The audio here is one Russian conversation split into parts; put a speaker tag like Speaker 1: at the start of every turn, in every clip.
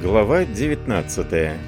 Speaker 1: Глава 19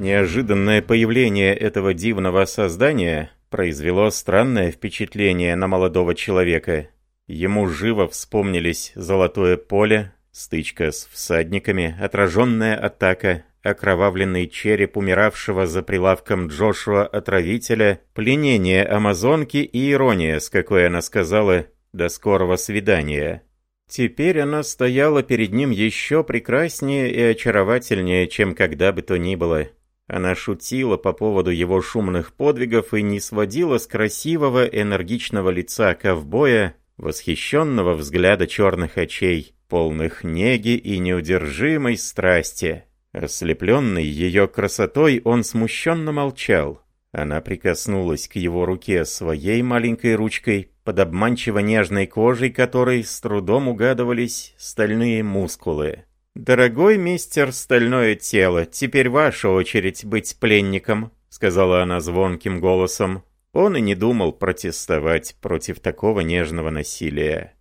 Speaker 1: Неожиданное появление этого дивного создания произвело странное впечатление на молодого человека. Ему живо вспомнились золотое поле, стычка с всадниками, отраженная атака, окровавленный череп умиравшего за прилавком Джошуа-отравителя, пленение амазонки и ирония, с какой она сказала «до скорого свидания». Теперь она стояла перед ним еще прекраснее и очаровательнее, чем когда бы то ни было. Она шутила по поводу его шумных подвигов и не сводила с красивого энергичного лица ковбоя восхищенного взгляда черных очей, полных неги и неудержимой страсти. Ослепленный ее красотой, он смущенно молчал. Она прикоснулась к его руке своей маленькой ручкой, под обманчиво нежной кожей которой с трудом угадывались стальные мускулы. «Дорогой мистер Стальное Тело, теперь ваша очередь быть пленником», — сказала она звонким голосом. Он и не думал протестовать против такого нежного насилия.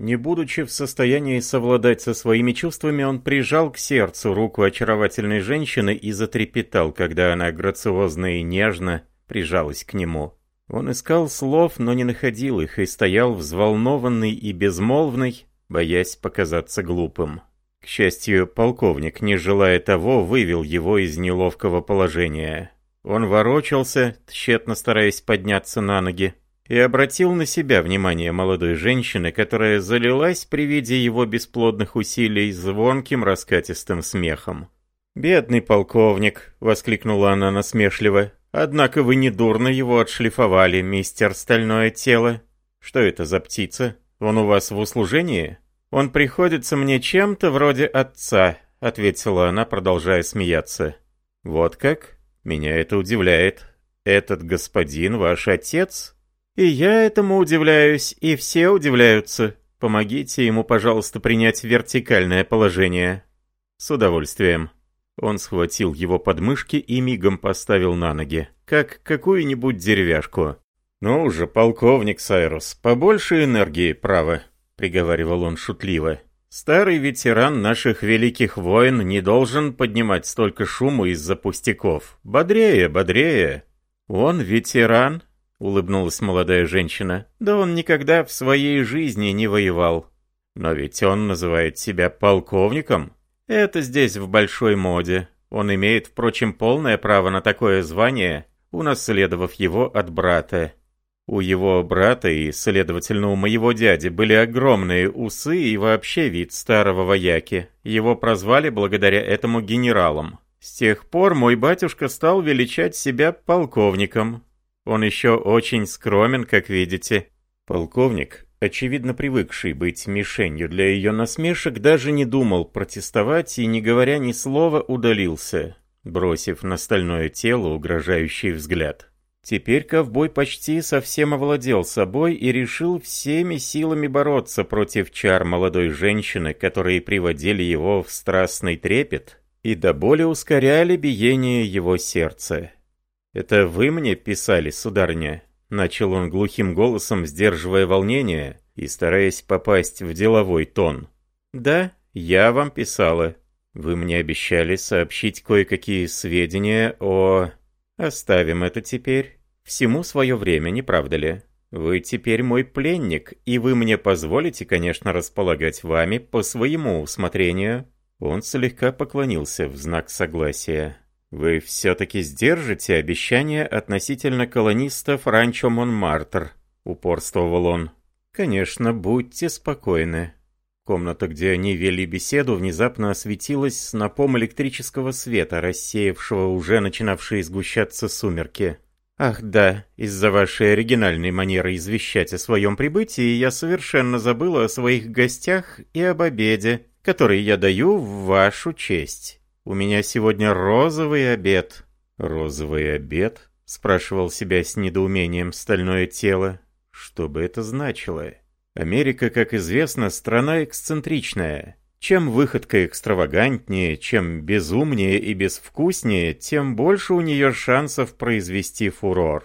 Speaker 1: Не будучи в состоянии совладать со своими чувствами, он прижал к сердцу руку очаровательной женщины и затрепетал, когда она грациозно и нежно прижалась к нему. Он искал слов, но не находил их, и стоял взволнованный и безмолвный, боясь показаться глупым. К счастью, полковник, не желая того, вывел его из неловкого положения. Он ворочался, тщетно стараясь подняться на ноги и обратил на себя внимание молодой женщины, которая залилась при виде его бесплодных усилий звонким раскатистым смехом. «Бедный полковник!» — воскликнула она насмешливо. «Однако вы недурно его отшлифовали, мистер Стальное Тело. Что это за птица? Он у вас в услужении?» «Он приходится мне чем-то вроде отца», — ответила она, продолжая смеяться. «Вот как? Меня это удивляет. Этот господин ваш отец?» И я этому удивляюсь, и все удивляются. Помогите ему, пожалуйста, принять вертикальное положение. С удовольствием. Он схватил его подмышки и мигом поставил на ноги, как какую-нибудь деревяшку. «Ну уже, полковник Сайрус, побольше энергии, право», — приговаривал он шутливо. «Старый ветеран наших великих войн не должен поднимать столько шума из-за пустяков. Бодрее, бодрее». «Он ветеран?» улыбнулась молодая женщина. Да он никогда в своей жизни не воевал. Но ведь он называет себя полковником. Это здесь в большой моде. Он имеет, впрочем, полное право на такое звание, унаследовав его от брата. У его брата и, следовательно, у моего дяди были огромные усы и вообще вид старого вояки. Его прозвали благодаря этому генералом. С тех пор мой батюшка стал величать себя полковником. Он еще очень скромен, как видите». Полковник, очевидно привыкший быть мишенью для ее насмешек, даже не думал протестовать и, не говоря ни слова, удалился, бросив на стальное тело угрожающий взгляд. Теперь ковбой почти совсем овладел собой и решил всеми силами бороться против чар молодой женщины, которые приводили его в страстный трепет и до боли ускоряли биение его сердца. «Это вы мне писали, сударня, Начал он глухим голосом, сдерживая волнение и стараясь попасть в деловой тон. «Да, я вам писала. Вы мне обещали сообщить кое-какие сведения о... Оставим это теперь. Всему свое время, не правда ли? Вы теперь мой пленник, и вы мне позволите, конечно, располагать вами по своему усмотрению». Он слегка поклонился в знак согласия. Вы все-таки сдержите обещание относительно колонистов Ранчо Монмартр, упорствовал он. Конечно, будьте спокойны. Комната, где они вели беседу, внезапно осветилась снопом электрического света, рассеявшего уже начинавшие сгущаться сумерки. «Ах да, из-за вашей оригинальной манеры извещать о своем прибытии я совершенно забыла о своих гостях и об обеде, который я даю в вашу честь». У меня сегодня розовый обед». «Розовый обед?» — спрашивал себя с недоумением стальное тело. «Что бы это значило?» Америка, как известно, страна эксцентричная. Чем выходка экстравагантнее, чем безумнее и безвкуснее, тем больше у нее шансов произвести фурор.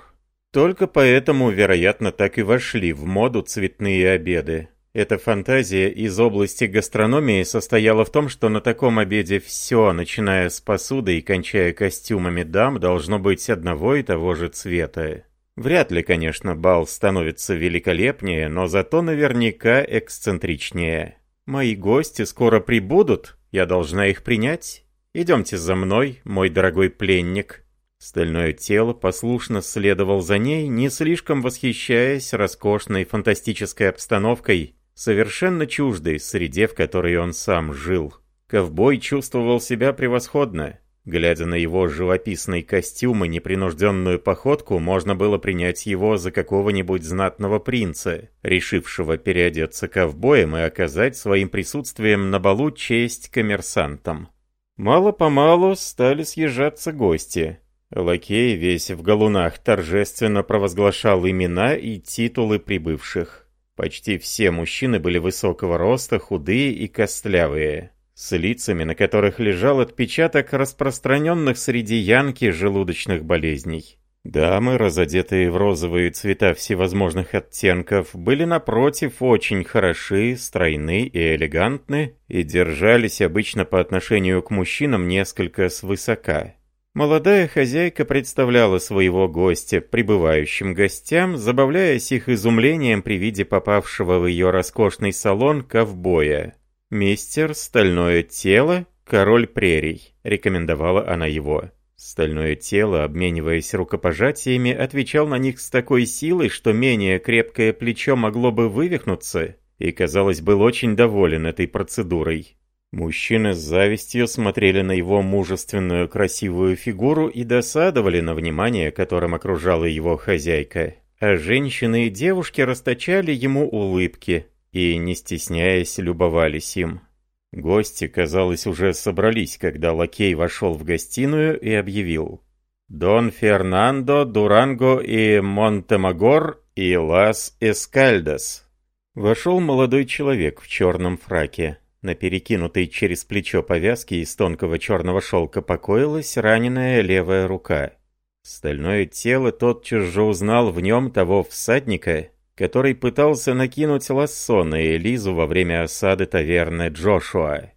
Speaker 1: Только поэтому, вероятно, так и вошли в моду цветные обеды. Эта фантазия из области гастрономии состояла в том, что на таком обеде все, начиная с посуды и кончая костюмами дам, должно быть одного и того же цвета. Вряд ли, конечно, бал становится великолепнее, но зато наверняка эксцентричнее. «Мои гости скоро прибудут, я должна их принять. Идемте за мной, мой дорогой пленник». Стальное тело послушно следовал за ней, не слишком восхищаясь роскошной фантастической обстановкой, совершенно чуждой среде, в которой он сам жил. Ковбой чувствовал себя превосходно. Глядя на его живописный костюм и непринужденную походку, можно было принять его за какого-нибудь знатного принца, решившего переодеться ковбоем и оказать своим присутствием на балу честь коммерсантам. Мало-помалу стали съезжаться гости. Лакей весь в галунах торжественно провозглашал имена и титулы прибывших. Почти все мужчины были высокого роста, худые и костлявые, с лицами, на которых лежал отпечаток распространенных среди янки желудочных болезней. Дамы, разодетые в розовые цвета всевозможных оттенков, были напротив очень хороши, стройны и элегантны и держались обычно по отношению к мужчинам несколько свысока. Молодая хозяйка представляла своего гостя прибывающим гостям, забавляясь их изумлением при виде попавшего в ее роскошный салон ковбоя. «Мистер Стальное Тело, Король Прерий», — рекомендовала она его. Стальное тело, обмениваясь рукопожатиями, отвечал на них с такой силой, что менее крепкое плечо могло бы вывихнуться, и, казалось, был очень доволен этой процедурой. Мужчины с завистью смотрели на его мужественную красивую фигуру и досадовали на внимание, которым окружала его хозяйка. А женщины и девушки расточали ему улыбки и, не стесняясь, любовались им. Гости, казалось, уже собрались, когда лакей вошел в гостиную и объявил. «Дон Фернандо, Дуранго и Монтемагор и Лас Эскальдас». Вошел молодой человек в черном фраке. На перекинутой через плечо повязке из тонкого черного шелка покоилась раненая левая рука. Стальное тело тотчас же узнал в нем того всадника, который пытался накинуть лассо на Элизу во время осады таверны Джошуа.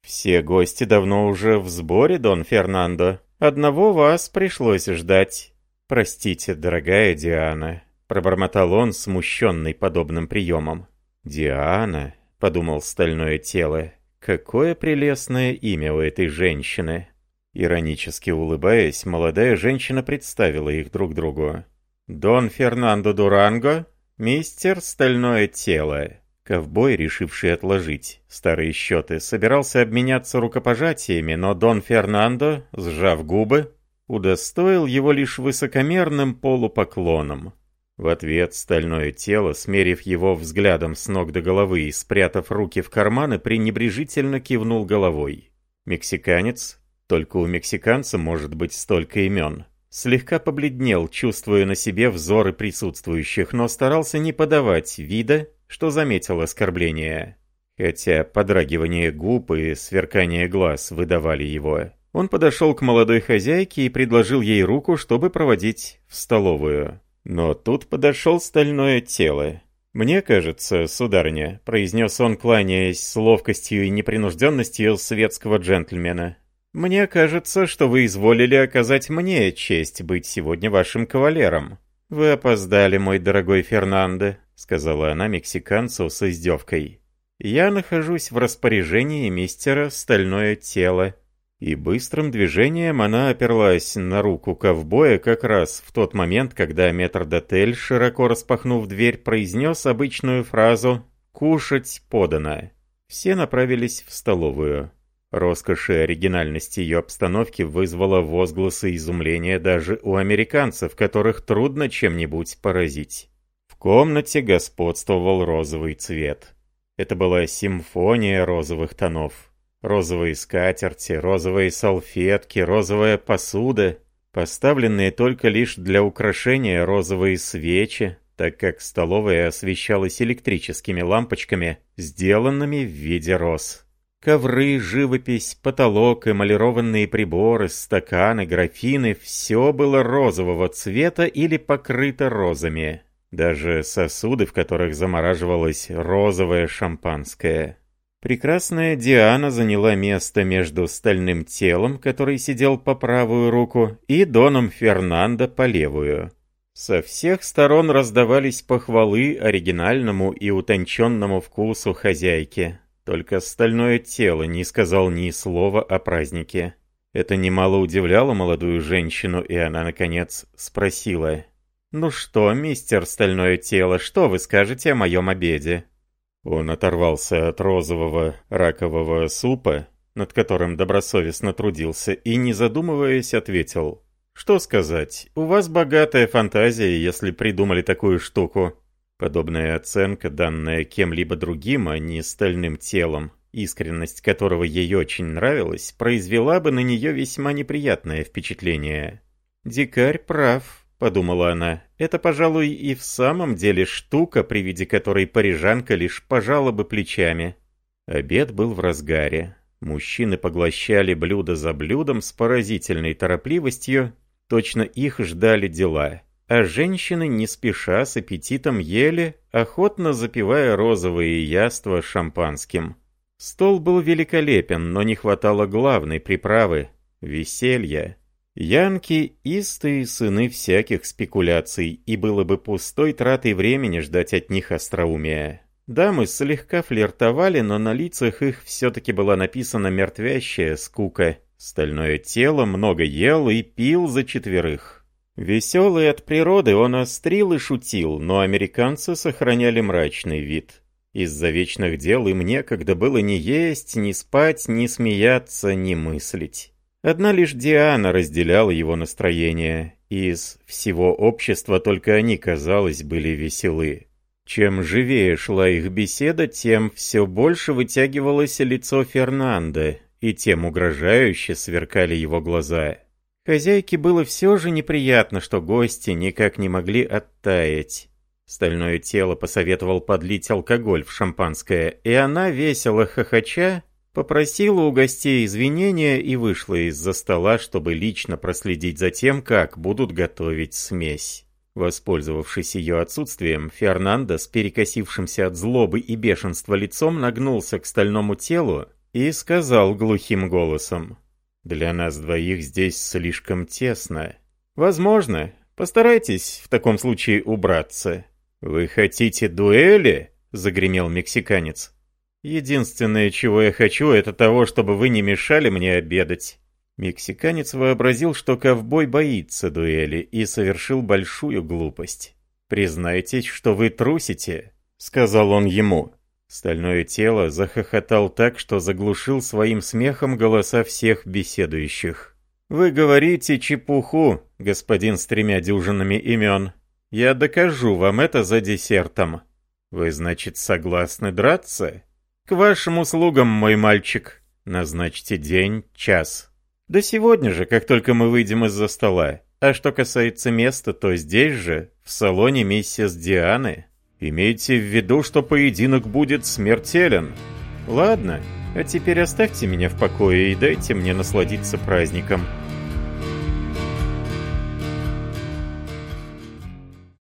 Speaker 1: «Все гости давно уже в сборе, Дон Фернандо. Одного вас пришлось ждать. Простите, дорогая Диана», — пробормотал он, смущенный подобным приемом. «Диана», — подумал стальное тело. «Какое прелестное имя у этой женщины!» Иронически улыбаясь, молодая женщина представила их друг другу. «Дон Фернандо Дуранго, мистер Стальное Тело». Ковбой, решивший отложить старые счеты, собирался обменяться рукопожатиями, но Дон Фернандо, сжав губы, удостоил его лишь высокомерным полупоклоном. В ответ стальное тело, смерив его взглядом с ног до головы и спрятав руки в карманы, пренебрежительно кивнул головой. Мексиканец, только у мексиканца может быть столько имен, слегка побледнел, чувствуя на себе взоры присутствующих, но старался не подавать вида, что заметил оскорбление. Хотя подрагивание губ и сверкание глаз выдавали его. Он подошел к молодой хозяйке и предложил ей руку, чтобы проводить в столовую. Но тут подошел стальное тело. «Мне кажется, сударыня», — произнес он, кланяясь с ловкостью и непринужденностью светского джентльмена, «мне кажется, что вы изволили оказать мне честь быть сегодня вашим кавалером». «Вы опоздали, мой дорогой Фернандо», — сказала она мексиканцу с издевкой. «Я нахожусь в распоряжении мистера Стальное Тело» и быстрым движением она оперлась на руку ковбоя как раз в тот момент, когда метрдотель, широко распахнув дверь, произнес обычную фразу «Кушать подано». Все направились в столовую. Роскошь и оригинальность ее обстановки вызвала возгласы изумления даже у американцев, которых трудно чем-нибудь поразить. В комнате господствовал розовый цвет. Это была симфония розовых тонов. Розовые скатерти, розовые салфетки, розовая посуда, поставленные только лишь для украшения розовые свечи, так как столовая освещалась электрическими лампочками, сделанными в виде роз. Ковры, живопись, потолок, эмалированные приборы, стаканы, графины – все было розового цвета или покрыто розами. Даже сосуды, в которых замораживалось розовое шампанское. Прекрасная Диана заняла место между стальным телом, который сидел по правую руку, и Доном Фернандо по левую. Со всех сторон раздавались похвалы оригинальному и утонченному вкусу хозяйки. Только стальное тело не сказал ни слова о празднике. Это немало удивляло молодую женщину, и она, наконец, спросила. «Ну что, мистер Стальное Тело, что вы скажете о моем обеде?» Он оторвался от розового ракового супа, над которым добросовестно трудился, и, не задумываясь, ответил. «Что сказать, у вас богатая фантазия, если придумали такую штуку». Подобная оценка, данная кем-либо другим, а не стальным телом, искренность которого ей очень нравилась, произвела бы на нее весьма неприятное впечатление. «Дикарь прав», — подумала она. Это, пожалуй, и в самом деле штука, при виде которой парижанка лишь пожала бы плечами. Обед был в разгаре. Мужчины поглощали блюдо за блюдом с поразительной торопливостью, точно их ждали дела. А женщины не спеша с аппетитом ели, охотно запивая розовые яства шампанским. Стол был великолепен, но не хватало главной приправы — веселья. Янки – истые сыны всяких спекуляций, и было бы пустой тратой времени ждать от них остроумия. Дамы слегка флиртовали, но на лицах их все-таки была написана мертвящая скука. Стальное тело много ел и пил за четверых. Веселый от природы он острил и шутил, но американцы сохраняли мрачный вид. Из-за вечных дел им некогда было ни есть, ни спать, ни смеяться, ни мыслить. Одна лишь Диана разделяла его настроение, и из всего общества только они, казалось, были веселы. Чем живее шла их беседа, тем все больше вытягивалось лицо Фернандо, и тем угрожающе сверкали его глаза. Хозяйке было все же неприятно, что гости никак не могли оттаять. Стальное тело посоветовал подлить алкоголь в шампанское, и она, весело хохоча, попросила у гостей извинения и вышла из-за стола, чтобы лично проследить за тем, как будут готовить смесь. Воспользовавшись ее отсутствием, Фернандо с перекосившимся от злобы и бешенства лицом нагнулся к стальному телу и сказал глухим голосом. «Для нас двоих здесь слишком тесно. Возможно. Постарайтесь в таком случае убраться». «Вы хотите дуэли?» — загремел мексиканец. Единственное, чего я хочу, это того, чтобы вы не мешали мне обедать». Мексиканец вообразил, что ковбой боится дуэли и совершил большую глупость. «Признайтесь, что вы трусите», — сказал он ему. Стальное тело захохотал так, что заглушил своим смехом голоса всех беседующих. «Вы говорите чепуху, господин с тремя дюжинами имен. Я докажу вам это за десертом. Вы, значит, согласны драться?» «К вашим услугам, мой мальчик. Назначьте день, час. Да сегодня же, как только мы выйдем из-за стола. А что касается места, то здесь же, в салоне миссис Дианы. Имейте в виду, что поединок будет смертелен. Ладно, а теперь оставьте меня в покое и дайте мне насладиться праздником».